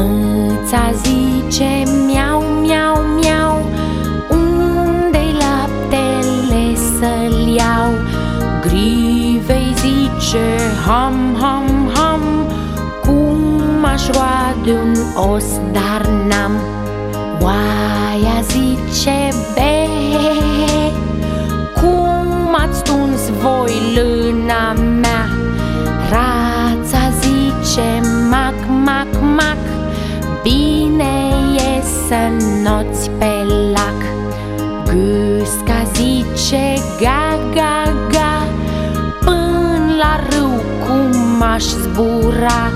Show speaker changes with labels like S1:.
S1: Rața zice miau, miau, miau Unde-i laptele să-l iau? Grivei zice ham, ham, ham Cum aș roade un os, dar n-am Oaia zice be Cum ați tuns voi lâna Bine e să noți pe lac. Gâsca zice ga, ga, ga. Până la râu cum aș zbura